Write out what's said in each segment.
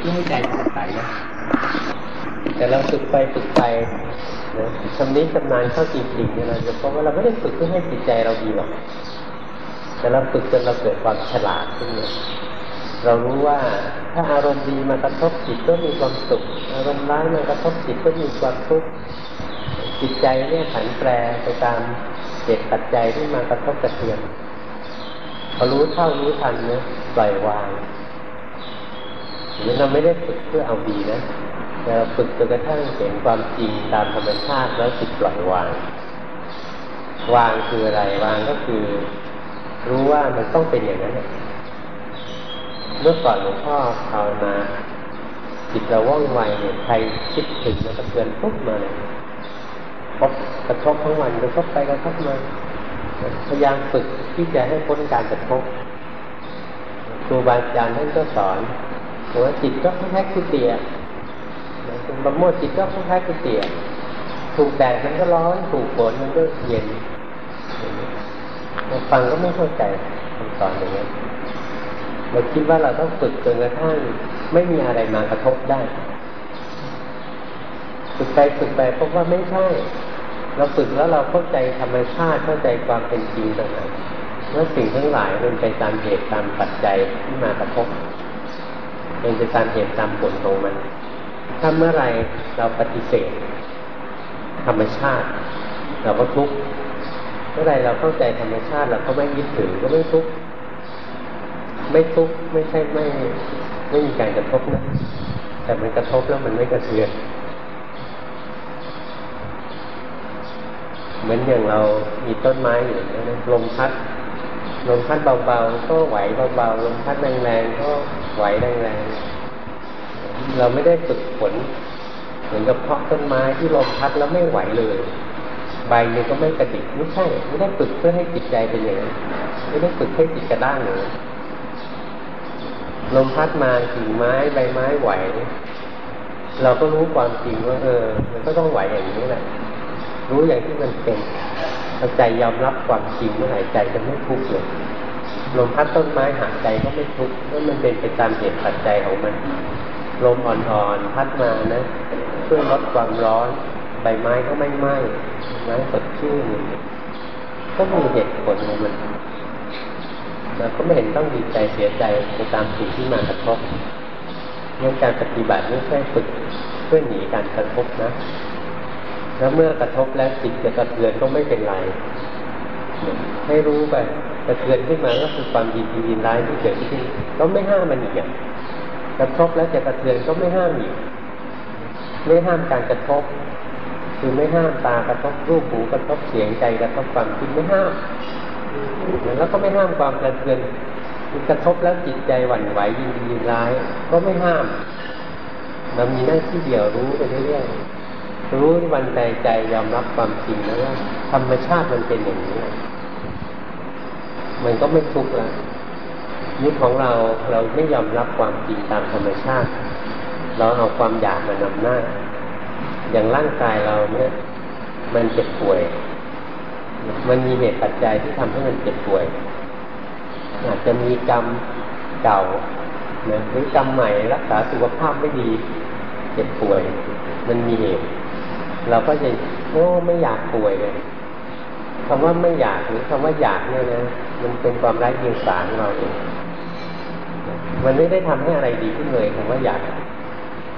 เพื่อให้ใจสดใสนะแต่เราฝึกไปฝึกไปนะชำนิชำนาญเข้าจริงๆเนี่ยเราจะพบว่าเราไม่ได้ฝึกเพื่อให้จิตใจเราดีหรอกแต่เราฝึกจนเราเกิดความฉลาดขึ้นเนี่ยเรารู้ว่าถ้าอารมณ์ดีมากระทบจิตก็มีความสุข อารมณ์ร้ายมากระทบจิตก็มีความทุกข์จิตใจเนี่ยผันแปรไปตามเหตุปัจจัยที่มากระทบกระเทือนพอรู้เท่ารู้ทันเนี่ยปล่อยวาง เราไม่ได้ฝึกเพื่อเอาดีนะแต่เราฝึกจนกระทั่งเห็นความจริงตามธรรมชาติแล้วจิตปล่อยวาง วางคืออะไรวางก็คือ รู้ว่ามันต้องเป็นอย่างนั้นเมื่อก่อนหลวงพ่อภาวนาจิตเราว่องไวเนี่ยใครคิดถึงแล้วก็เตือนปุ๊บมาเลยพบกระทบทั้งวันกระทบไปกระทบมาพยายามฝึกที่จะให้พ้นการกระทบครูบาอาจารย์ท่านก็สอน ว่าจิตก็คล้ายๆกุเตียบางโมดจิตก็คล้ายๆกุเตียถูกแดดมันก็ร้อน ถูกฝนมันก็เย็นฟังก็ไม่เข้าใจคำสอนอย่างนี้เราคิดว่าเราต้องฝึกจนกระทั่งไม่มีอะไรมากระทบได้ ฝึกไปฝึกไปพบว่าไม่ใช่ เราฝึกแล้วเราเข้าใจธรรมชาติเข้าใจความเป็นจริงต่างๆว่าสิ่งทั้งหลายมันไปตามเหตุตามปัจจัยที่มากระทบ เป็นไปตามเหตุตามผลของมัน ถ้าเมื่อไรเราปฏิเสธ ธรรมชาติ เราก็ทุกข์เมื่อไรเราเข้าใจธรรมชาติเราก็ไม่ยึดถือก็ไม่ทุกข์ไม่ทุกข์ไม่ใช่ไม่ไม่มีการกระทบนะแต่มันกระทบแล้วมันไม่กระเทือนเหมือนอย่างเรามีต้นไม้อยู่นะลมพัดลมพัดเบาๆก็ไหวเบาๆลมพัดแรงๆก็ไหวแรงๆเราไม่ได้ฝึกฝนเหมือนกับเพาะต้นไม้ที่ลมพัดแล้วไม่ไหวเลยใบมันก็ไม่กระดิกไม่ใช่ไม่ได้ฝึกเพื่อให้จิตใจเป็นอย่างนั้นไม่ได้ฝึกให้จิตกระด้างเลยลมพัดมากิ่งไม้ใบไม้ไหว เราก็รู้ความจริงว่า เออ มันก็ต้องไหวอย่างนี้แหละรู้อย่างที่มันเป็นใจยอมรับความจริงเมื่อไหร่ใจจะไม่ทุกข์เลย ลมพัดต้นไม้หายใจก็ไม่ทุกข์เพราะมันเป็นไปตามเหตุปัจจัยของมัน ลมอ่อนๆพัดมานะช่วยลดความร้อน ใบไม้ก็ไม่ไหม้ไม้สดชื่นก็มีเหตุผลของมันเราก็ไม่เห็นต้องดีใจเสียใจไปตามสิ่งที่มากระทบเรื่องการปฏิบัติไม่ใช่ฝึกเพื่อหนีการกระทบนะ แล้วเมื่อกระทบแล้วจิตจะกระเทือนก็ไม่เป็นไร ให้รู้ไป กระเทือนขึ้นมาก็คือความดีดีดีร้ายที่เกิดขึ้นก็ไม่ห้ามมันอีกอย่างกระทบแล้วจะกระเทือนก็ไม่ห้ามอีก ไม่ห้ามการกระทบ คือไม่ห้ามตากระทบรูปหูกระทบเสียงใจกระทบความคิดไม่ห้ามแล้วก็ไม่ห้ามความกระเทือนกระทบแล้วจิตใจหวั่นไหวยินดียินร้าย ก็ไม่ห้ามเรามีหน้าที่เดียวรู้ไปเรื่อยๆรู้วันใจใจยอมรับความจริงแล้วว่าธรรมชาติมันเป็นอย่างนี้ มันก็ไม่ทุกข์ล้วนี่ของเราเราไม่ยอมรับความจริงตามธรรมชาติ เราเอาความอยากมานำหน้า อย่างร่างกายเราเนี่ยมันเจ็บป่วย มันมีเหตุปัจจัยที่ทำให้มันเจ็บป่วยอาจจะมีกรรมเก่านะหรือกรรมใหม่รักษาสุขภาพไม่ดี เจ็บป่วย มันมีเหตุ เราก็จะโอ้ไม่อยากป่วยเลย คำว่าไม่อยากหรือคำว่าอยากเนี่ยนะมันเป็นความไร้เดียงสาของเราเองมันไม่ได้ทำให้อะไรดีขึ้นเลยคำว่าอยาก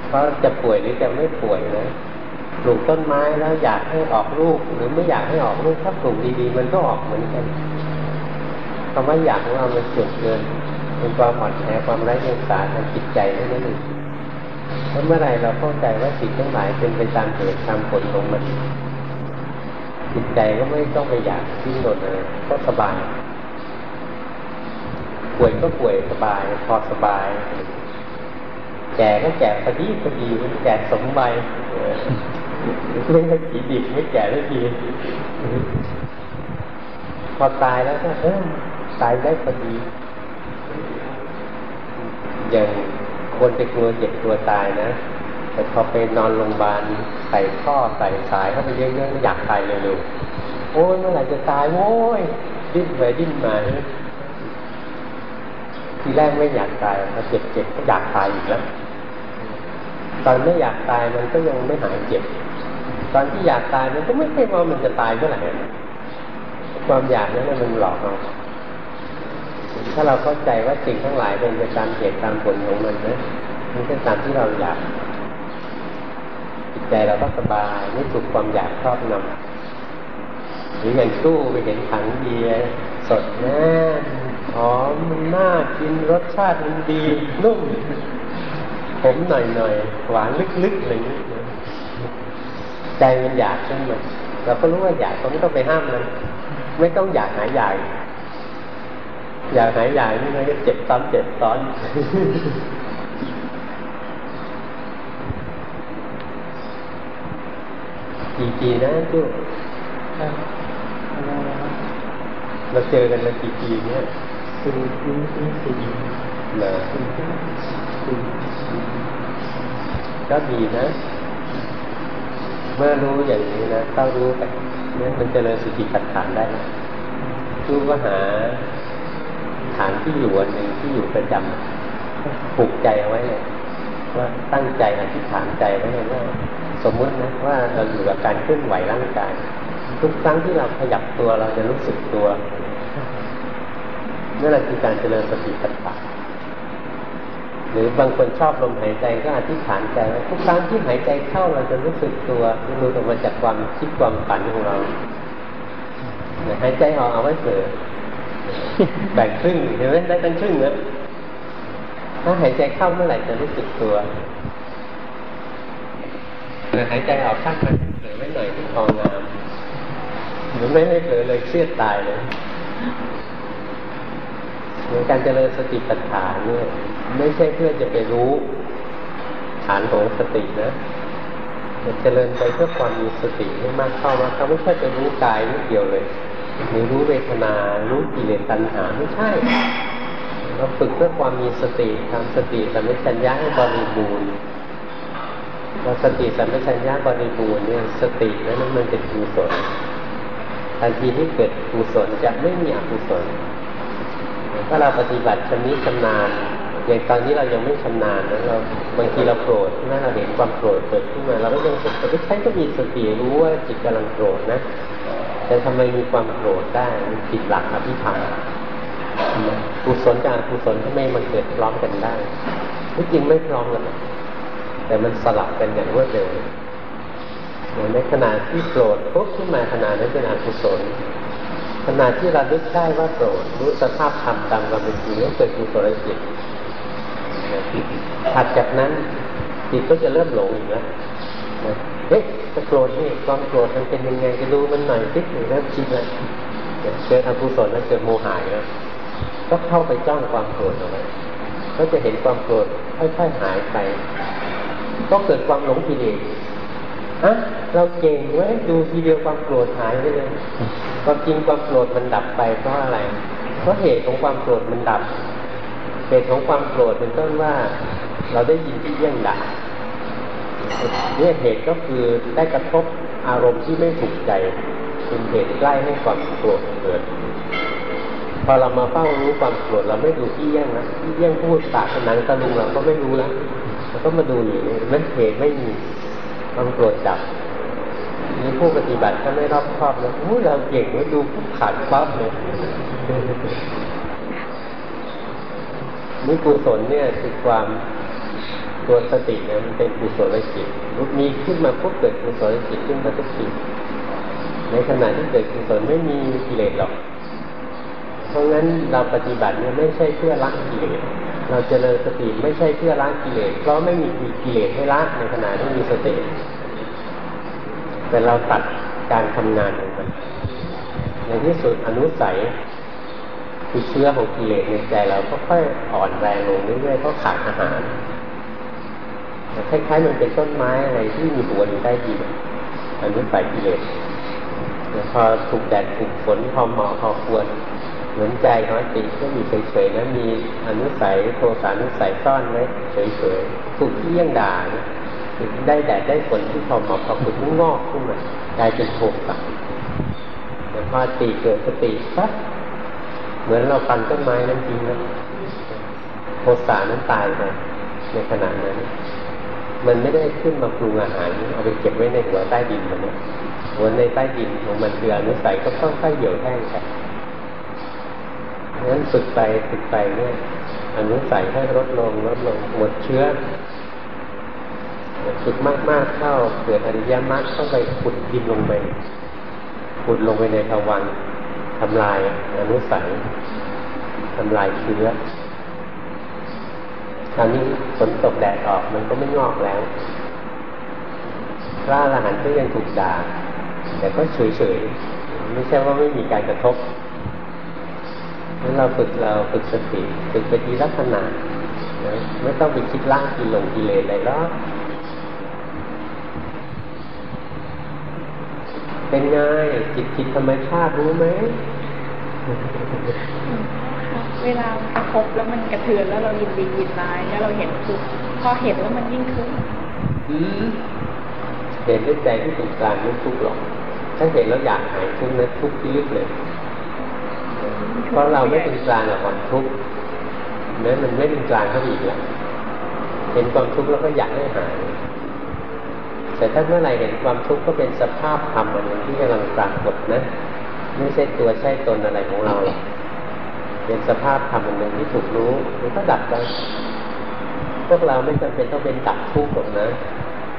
เพราะจะป่วยหรือจะไม่ป่วยนะปลูกต้นไม้แล้วอยากให้ออกลูก หรือไม่อยากให้ออกลูกถ้าปลูกดีๆ มันก็ออกเหมือนกันคำว่าอยากของเรามันเกิดเกินเป็นความอ่อนแอความไร้เดียงสาทางจิตใจเท่นั้นเองแล้วเมื่อไรเราเข้าใจว่าสิ่งทั้งหลายเป็นไปตามเหตุตามผลของมัน จิตใจก็ไม่ต้องไปอยากทิ้งหมดเลยก็สบาย ป่วยก็ป่วยสบาย พอสบาย แก่ก็แก่พอดีพอดีแก่สมใบไม่ใช่ผีดิบไม่แก่ได้ทีพอตายแล้วก็เออตายได้พอดีอย่างคนจะกลัวเจ็บกลัวตายนะ แต่พอไปนอนโรงพยาบาลใส่ท่อใส่สายเข้าไปเยอะๆอยากตายเร็วๆโอ้ยเมื่อไหร่จะตายโว้ยดิ้นไปดิ้นมาทีแรกไม่อยากตายพอเจ็บเจ็บก็อยากตายอีกแล้วตอนไม่อยากตายมันก็ยังไม่หายเจ็บ ตอนที่อยากตายมันก็ไม่ใช่ว่ามันจะตายเมื่อไหร่ความอยากนั้นมันหลอกเราถ้าเราเข้าใจว่าสิ่งทั้งหลายเป็นไปตามเหตุตามผลของมันนะมันเป็นตามที่เราอยาก จิตใจเราก็สบายไม่ถูกความอยากครอบงำหรืออย่างตู้ไปเห็นถังเบียร์สดนะหอมมันน่ากินรสชาติมันดีนุ่มผมหน่อยๆ หวานลึกๆอะไรอย่างนี้ใจมันอยากขึ้นมาเราก็รู้ว่าอยากก็ไม่ต้องไปห้ามมันไม่ต้องอยากหายใหญ่อยากหายใหญ่นี่มันก็เจ็บซ้ำเจ็บซ้อน กี่ปีนะจุ๊เราเจอกันมากี่ปีเนี่ยสี่ปีสี่เหรอก็ดีนะ เมื่อรู้อย่างนี้นะต้องรู้ไปเนี่ยมันจะเลยสติปัฏฐานได้รู้ก็หาฐานที่อยู่อันหนึ่งที่อยู่ประจำปลุกใจเอาไว้เลยว่าตั้งใจอธิษฐานใจไว้เลยว่า สมมุตินะว่าเราอยู่กับการเคลื่อนไหวร่างกาย ทุกครั้งที่เราขยับตัวเราจะรู้สึกตัวนั่นแหละคือการเจริญสติปัฏฐานหรือบางคนชอบลมหายใจก็อธิษฐานใจว่าทุกครั้งที่หายใจเข้าเราจะรู้สึกตัวรู้ออกมาจากความคิดความฝันของเราหายใจออกเอาไว้เสือแบ่งครึ่งเห็นไหมได้ตั้งครึ่งเนอะถ้าหายใจเข้าเมื่อไหร่จะรู้สึกตัว หายใจออกข้างมันเผลอไว้หน่อยที่คองามหรือไม่ไม่เผลอเลยเครียดตายเลยเหมือนการเจริญสติปัฏฐานเนี่ยไม่ใช่เพื่อจะไปรู้ฐานของสตินะจะเจริญไปเพื่อความมีสติให้มากเข้ามาเขาไม่ใช่ไปรู้กายนิดเดียวเลยหรือรู้เวทนา รู้กิเลสตัณหาไม่ใช่เราฝึกเพื่อความมีสติทำสติสัมปชัญญะให้บริบูรณ์ เราสติสัมปชัญญะบริบูรณ์เนี่ยสตินั้นมันเป็นกุศลทันทีที่เกิดกุศลจะไม่มีอกุศลถ้าเราปฏิบัติชำนิชำนาญอย่างตอนนี้เรายังไม่ชำนาญนะเราบางทีเราโกรธนะเราเห็นความโกรธเกิดขึ้นมาเราก็ยังฝึกแต่ใช้ก็มีสติรู้ว่าจิตกำลังโกรธนะ แต่ทำไมมีความโกรธได้ผิดหลักอภิธรรมกุศลกับอกุศลทำไมมันเกิดพร้อมกันได้ที่จริงไม่พร้อมกัน แต่มันสลับกันอย่างรวดเร็วในขณะที่โกรธปุ๊บขึ้นมาขณะนั้นเป็นอกุศลขณะที่เราลึกได้ว่าโกรธรู้สภาพธรรมตามความเป็นจริงก็เกิดกุศลจิตถัดจากนั้นจิตก็จะเริ่มหลงอีกแล้วเฮ้ยจะโกรธนี่ความโกรธมันเป็นยังไงจะดูมันหน่อยสิเริ่มคิดแล้วเกิดอกุศลแล้วเกิดโมหะแล้วก็เข้าไปจ้องความโกรธเอาไว้ก็จะเห็นความโกรธค่อยๆหายไป ก็เกิดความหลงผิดเองอะเราเก่งเว้ยดูทีเดียวความโกรธหายไปเลยความจริงความโกรธมันดับไปเพราะอะไร เพราะเหตุของความโกรธมันดับ เหตุของความโกรธเป็นต้นว่าเราได้ยินที่เยี่ยงด่าเนี่ยเหตุก็คือได้กระทบอารมณ์ที่ไม่ถูกใจเป็นเหตุใกล้ให้ความโกรธเกิด พอเรามาเฝ้ารู้ความโกรธเราไม่ดูที่เยี่ยงนะที่เยี่ยงพูดปากหนังตะลุงเราก็ไม่รู้แล้ว เราก็มาดูอยู่มันเหตุไม่มีความโกรธดับมีผู้ปฏิบัติก็ไม่รอบครอบเลยอู้เราเก่งไม่ดูผู้ขาดปั๊บเลยนี่กุศลเนี่ยคือความตัวสติเนี่ยมันเป็นกุศลจิตมีขึ้นมาปุ๊บเกิดกุศลจิตขึ้นมาทุกทีในขณะที่เกิดกุศลไม่มีกิเลสหรอก เพราะงั้นเราปฏิบัติเนี่ยไม่ใช่เพื่อละกิเลส เราเจริญสติไม่ใช่เพื่อละกิเลสเพราะไม่มีกิเลสให้ละในขณะที่มีสติแต่เราตัดการทำงานของมันในที่สุดอนุสัยคือเชื้อของกิเลสในใจเราก็ค่อยอ่อนแรงลงเรื่อยๆเพราะขาดอาหารคล้ายๆมันเป็นต้นไม้อะไรที่มีหัวอยู่ใต้ดินอนุสัยกิเลสพอถูกแดดถูกฝนพอเหมาะพอควร เหมือนใจของจิตก็มีเฉยๆแล้วมีอนุสัยโทสานุสัยซ่อนไว้เฉยๆถูกที่ยังด่าได้แดดได้ฝนที่พอเหมาะพอควรก็งอกขึ้นมากลายเป็นโทสะแต่พอติเกิดสติปั๊บเหมือนเราฟันต้นไม้นั้นจริงนะโทสะนั้นตายไปในขณะนั้น มันไม่ได้ขึ้นมาปรุงอาหารเอาไปเก็บไว้ในหัวใต้ดินมันนะหัวในใต้ดินของมันคืออนุสัยก็ต้องค่อยเหี่ยวแห้งไป งั้นฝึกไปฝึกไปเนี่ยอนุสัยให้ลดลงลดลงหมดเชื้อฝึกมากๆเข้าเกิดอริยมรรคเข้าไปขุดดินลงไปขุดลงไปในทวันทำลายอนุสัยทำลายเชื้อคราวนี้ฝนตกแดดออกมันก็ไม่งอกแล้ว พระอรหันต์ก็ยังถูกด่าแต่ก็เฉยๆ ไม่ใช่ว่าไม่มีการกระทบ นั้นเราฝึกเราฝึกสติฝึกไปทีลักษณะนะไม่ต้องไปคิดล่างกินหลงกิเลสอะไรหรอกเป็นไงจิตจิตธรรมชาติรู้ไหมเวลากระทบแล้วมันกระเทือนแล้วเรายินดียินร้ายแล้วเราเห็นสุขพอเห็นแล้วมันยิ่งขึ้นเห็นด้วยใจที่ถูกการไม่ทุกข์หรอก ถ้าเห็นแล้วอยากหายทุกข์นั้นทุกข์ที่ลึกเลย เพราะเราไม่เป็นกลางกับความทุกข์นั้นมันไม่เป็นกลางเข้าอีกแล้วเห็นความทุกข์แล้วก็อยากให้หายแต่ถ้าเมื่อไหร่เห็นความทุกข์ก็เป็นสภาพธรรมอันหนึ่งที่กำลังปรากฏนะไม่ใช่ตัวใช่ตนอะไรของเรา เป็นสภาพธรรมอันหนึ่งที่ถูกรู้มันก็ดับไปพวกเราไม่จำเป็นต้องเป็นดับทุกข์หรอกนะ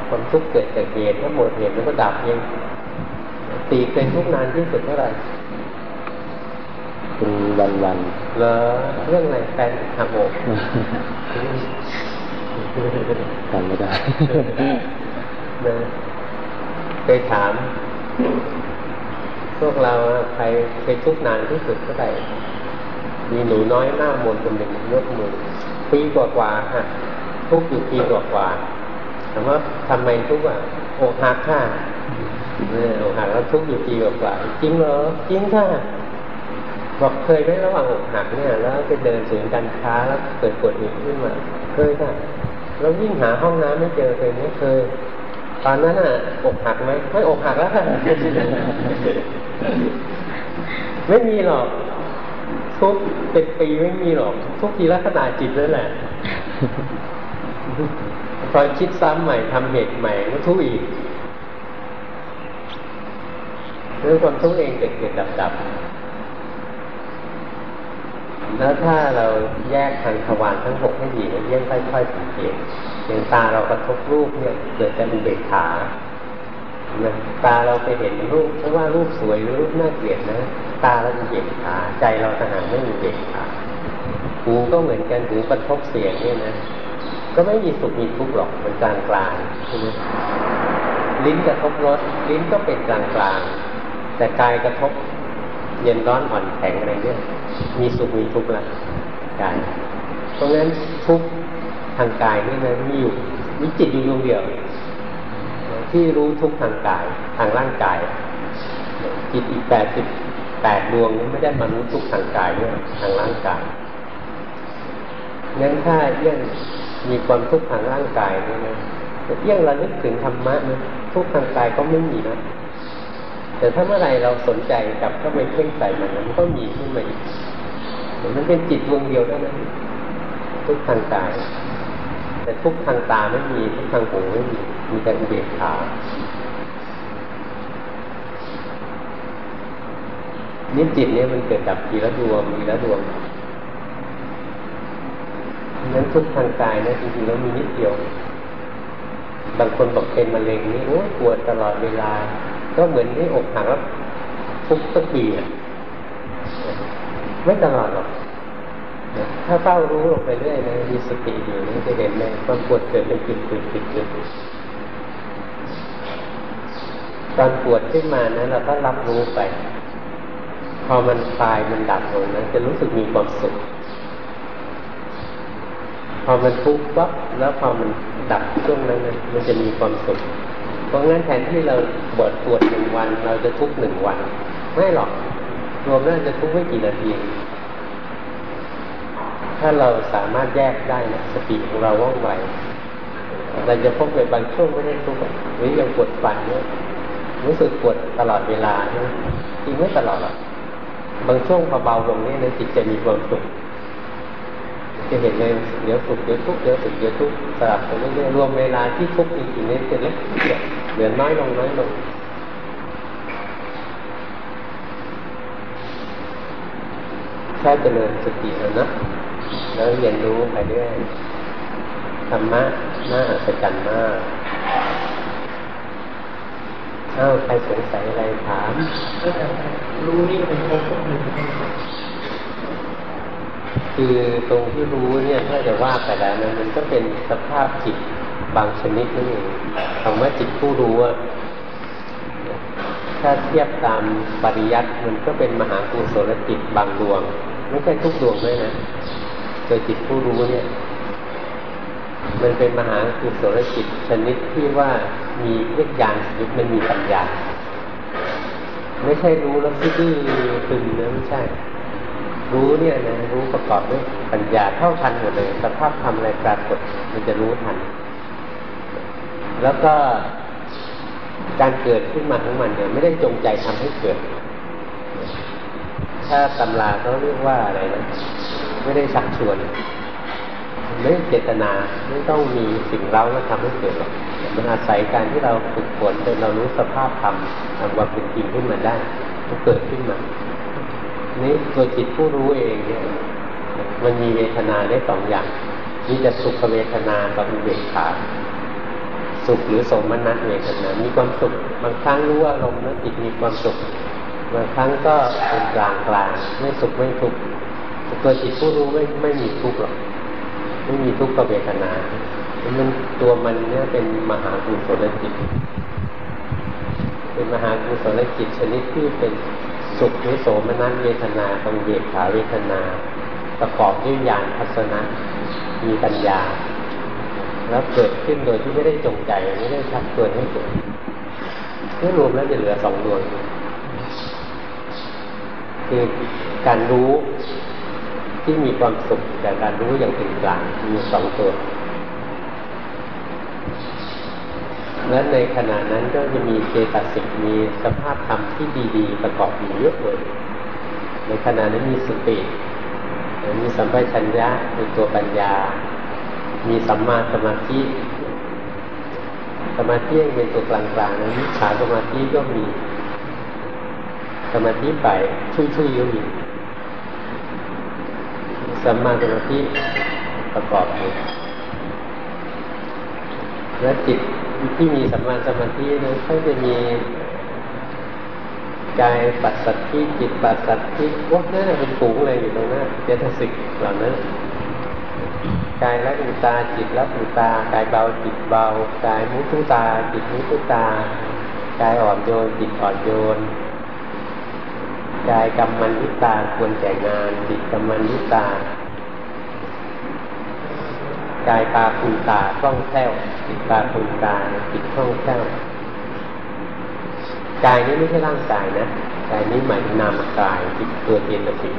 ความทุกข์เกิดจากเหตุถ้าหมดเหตุมันก็ดับเองตีเป็นทุกนานที่สุดเท่าไหร่ คุณวันวันแล้วเรื่องอะไรแฟนหักอกจำไม่ได้นะเคยถาม พวกเราใครเคยทุกนานที่สุดเท่าไหร่มีหนูน้อยหน้ามนคนหนึ่งยกมือปีกว่าๆฮะทุกอยู่ปีกว่าๆถามว่าทำไมทุกอะอกหักค่ะเนี่ยอกหักแล้วทุกอยู่ปีกว่าๆจริงเหรอจริงค่ะ บอกเคยไหมระหว่างอกหักเนี่ย แล้วไปเดินสูงการค้าแล้วเกิดปวดหัวขึ้นมา เคยค่ะเราวิ่งหาห้องน้ำไม่เจอเคยไหมเคย ตอนนั้นอะอกหักไหมไม่อกหักแล้วค่ะไม่มีหรอกทุกเป็นปีไม่มีหรอกทุกทีลักษณะจิตนั่นแหละพอคิดซ้ำใหม่ทำเหตุใหม่ก็ทุกอีกเรื่องความทุกข์เองเกิดเกิดดับดับ แล้วถ้าเราแยกทางทวารทั้งหกให้ดีเนี่ยค่อยๆสังเกตอย่างตาเรากระทบรูปเนี่ยเกิดจากอุเบกขาตาเราไปเห็นรูปเพราะว่ารูปสวยหรือรูปน่าเกลียดนะ ตาเราจะเห็นขาใจเราทหารไม่มีเบกขาหูก็เหมือนกันหูกระทบเสียงเนี่ยนะ ก็ไม่มีสุขมีทุกข์หรอกมันกลางกลางใช่ไหมลิ้นกระทบรสลิ้นก็เป็นกลางกลางแต่กายกระทบ เย็นร้อนอ่อนแข็งอะไรเนี่ย มีสุขมีทุกข์ละกายเพราะงั้นทุกข์ทางกายนี่นะมีอยู่มีจิตอยู่ดวงเดียว ที่รู้ทุกข์ทางกายทางร่างกาย จิตอีกแปดสิบแปดดวงนี้ไม่ได้มารู้ทุกข์ทางกายด้วยทางร่างกายงั้นถ้าเยี่ยงมีความทุกข์ทางร่างกายนี่นะเยี่ยงระลึกถึงธรรมะนะทุกข์ทางกายก็ไม่มีนะ แต่ถ้าเมื่อไรเราสนใจกับก็ไปเพ่งใส่มันมันก็มีขึ้นมาอีกมันเป็นจิตดวงเดียวเท่านั้นทุกทางกาย แต่ทุกทางตาไม่มีทุกทางหูไม่มีมีแต่อุเบกขานี่จิตเนี่ยมันเกิดดับทีละดวงทีละดวงนั้นทุกทางกายนะจริงๆแล้วมีนิดเดียว บางคนบอกเป็นมะเร็งนี่โอ้ปวดตลอดเวลา ก็เหมือนที่อกหักแล้วทุกสักปีอะไม่ตลอดหรอกถ้าเฝ้ารู้ลงไปเรื่อยนะมีสติอยู่นี่จะเห็นเลยความปวดเกิดเป็นจุดจุดจุดจุดตอนปวดขึ้นมานะเราก็รับรู้ไป พอมันคลายมันดับลงนะจะรู้สึกมีความสุข พอมันทุกข์ปั๊บแล้วพอมันดับช่วงนั้นนะมันจะมีความสุข ราะงั้นแทนที่เราปวดปวดหนึ่งวัน เราจะทุกหนึ่งวัน ไม่หรอก รวมแล้วจะทุกไม่กี่นาที ถ้าเราสามารถแยกได้นะสติของเราว่องไวเราจะพบในบางช่วงไม่ได้ทุกข์หรือยังปวดฟันเนี่ยรู้สึกปวดตลอดเวลาเนี่ยจริงไม่ตลอดหรอกบางช่วงพอเบาลงนี่นะจิตจะมีความสุขจะเห็นเลยเดี๋ยวสุขเดี๋ยวทุกข์เดี๋ยวสุขเดี๋ยวทุกข์สลับไปเรื่อยๆรวมเวลาที่ทุกข์จริงๆเนี่ยจะเล็ก เหลือน้อยลงน้อยลงแค่เจริญสติแล้วนะแล้วเรียนรู้ไปเรื่อยธรรมะน่าอัศจรรย์มากอ้าวใครสงสัยอะไรถาม รู้นี่เป็นภพภพหนึ่งคือตรงที่รู้เนี่ยถ้าจะว่าไปแล้วนะมันก็เป็นสภาพจิต บางชนิดนั่นเองคำว่าจิตผู้รู้อะถ้าเทียบตามปริยัติมันก็เป็นมหากุศลจิตบางดวง ไม่ใช่ทุกดวงด้วยนะโดยจิตผู้รู้เนี่ย มันเป็นมหากุศลจิตชนิดที่ว่ามีเรียกยานจิตมันมีปัญญา ไม่ใช่รู้แล้วซื่อตึงนะไม่ใช่ รู้เนี่ยนะรู้ประกอบด้วยปัญญาเท่าทันหมดเลยสภาพธรรมอะไรปรากฏมันจะรู้ทัน แล้วก็การเกิดขึ้นมาของมันเนี่ยไม่ได้จงใจทำให้เกิด ถ้าตำราเขาเรียกว่าอะไรนะไม่ได้ชักชวน ไม่ได้เจตนาไม่ต้องมีสิ่งเร้าแล้วทำให้เกิดหรอกมันอาศัยการที่เราฝึกฝนจนเรารู้สภาพธรรมทำความเป็นจริงขึ้นมาได้มันเกิดขึ้นมา นี่ตัวจิตผู้รู้เองเนี่ยมันมีเวทนาได้สองอย่างมีแต่สุขเวทนากับเบกขา สุขหรือสมนัตเวทนา มีความสุข บางครั้งรู้ว่าลมแล้วจิตมีความสุข บางครั้งก็เป็นกลางกลางไม่สุขไม่ทุกข์ตัวจิตผู้รู้ไม่ไม่มีทุกข์หรอก ไม่มีทุกข์กับเวทนา มันตัวมันเนี่ยเป็นมหากุศลจิต เป็นมหากุศลจิตชนิดที่เป็นสุขหรือโสมนัสเวทนาตรงเยกขาเวทนา ประกอบด้วยญาณทัศนะ มีปัญญา แล้วเกิดขึ้นโดยที่ไม่ได้จงใจไม่ได้ชักชวนให้เกิดเมื่อรวมแล้วจะเหลือสองดวงคือการรู้ที่มีความสุขแต่การรู้อย่างเป็นกลางมีสองตัวและในขณะนั้นก็จะมีเจตสิกมีสภาพธรรมที่ดีๆ ประกอบอยู่เยอะเลย ในขณะนั้นมีสติมีสัมปชัญญะมีตัวปัญญา มีสัมมาสมาธิสมาธิยังเป็นตัวกลางๆนะมิจฉาสมาธิก็มี สมาธิไปชุยๆก็มีสัมมาสมาธิประกอบอยู่และจิตที่มีสัมมาสมาธินั้นเขาจะมีกายปัสสัทธิจิตปัสสัทธิว่านั่นเป็นฝูงอะไรอยู่ตรงนั้นเจตสิกเหล่านั้น กายละอุตาจิตละอุตากายเบาจิตเบากายมุทุตา จิตมุทุตากายอ่อนโยนจิตอ่อนโยนกายกรรมันวิตาควรแก่งานจิตกรรมันวิตากายตาคุณตาคล่องแคล่วจิตตาคุณตาจิตคล่องแคล่วกายนี้ไม่ใช่ร่างกายนะกายนี้หมายถึงนามกายจิตตัวเจตสิก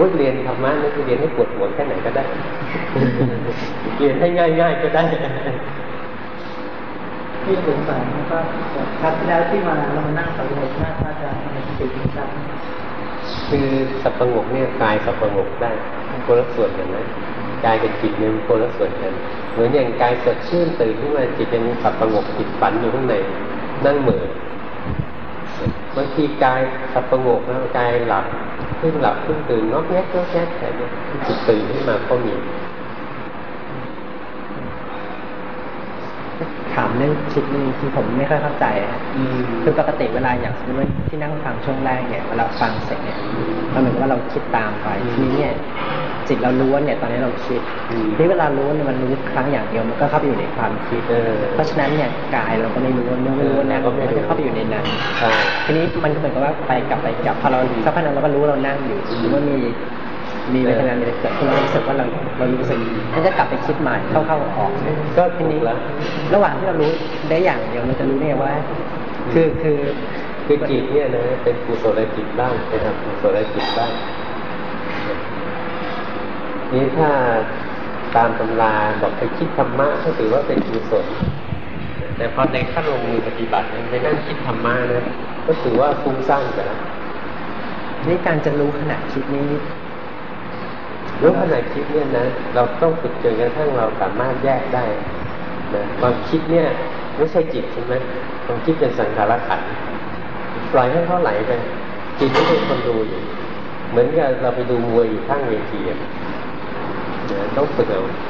วุฒิเรียนธรรมะนี่คือเรียนให้ปวดหัวแค่ไหนก็ได้ เรียนให้ง่าย ๆ ก็ได้ที่สงสัยนะครับครั้งที่แล้วที่มาเรามานั่งสำรวจหน้าพระอาจารย์ในสติปัญญาคือสับประงกเนี่ยกายสับประงกได้คนละส่วนกันนะกายกับจิตเนี่ยมันคนละส่วนกันเหมือนอย่างกายสดชื่นตื่นขึ้นมาจิตยังสับประงกจิตฝันอยู่ข้างในนั่งเหมือบางทีกายสับประงกแล้วกายหลับ ขึ้นหลับขึ้นตื่นงอกแงกงอกแงกแต่เนี่ยจิตตื่นขึ้นมาก็มีถามเรื่องคิดนี่คือผมไม่ค่อยเข้าใจอะคือปกติเวลาอย่างสมมติว่าที่นั่งฟังช่วงแรกเนี่ยเวลาฟังเสร็จเนี่ยเราเหมือนกับว่าเราคิดตามไปทีนี้เนี่ย จิตเรารู้ว่าเนี่ยตอนนี้เราคิดอืมที่เวลารู้เนี่ยมันรู้ครั้งอย่างเดียวมันก็เข้าไปอยู่ในความคิดเออเพราะฉะนั้นเนี่ยกายเราก็ไม่รู้เนื้อไม่รู้นะเออก็ไม่รู้มันจะเข้าไปอยู่ในนั้นใช่ทีนี้มันก็เหมือนกับว่าไปกลับไปกลับพอเราสักพักหนึงเราก็รู้ว่าเรานั่งอยู่หรือว่ามีมีเวทนาอะไรเกิดขึ้นเรารู้สึกว่าเราเรารู้สึกมันจะกลับไปคิดใหม่เข้าเข้าออกก็ทีถูนี้กแล้วระหว่างที่เรารู้ได้อย่างเดียวเราจะรู้ได้ไงว่า คือคือคือจิตเนี่ยนะเป็นกุศลจิตบ้างเป็นอกุศลจิตบ้าง นี่ถ้าตามตำราบอกไปคิดธรรมะก็ถือว่าเป็นกุศลแต่พอในขั้นลงมือปฏิบัติเนี่ยไปนั่งคิดธรรมะนะก็ถือว่าฟุ้งซ่านไปแล้วนี่การจะรู้ขณะคิดนี้ครู้ขณะคิดเนี่ยนะเราต้องฝึกจนกระทั่งเราสามารถแยกได้นะความคิดเนี่ยไม่ใช่จิตใช่ไหมความคิดเป็นสังขารขันธ์ปล่อยให้เขาไหลไปจิตไม่เป็นคนดูอยู่เหมือนกับเราไปดูมวยอยู่ข้างเวที and uh, North Lagoon.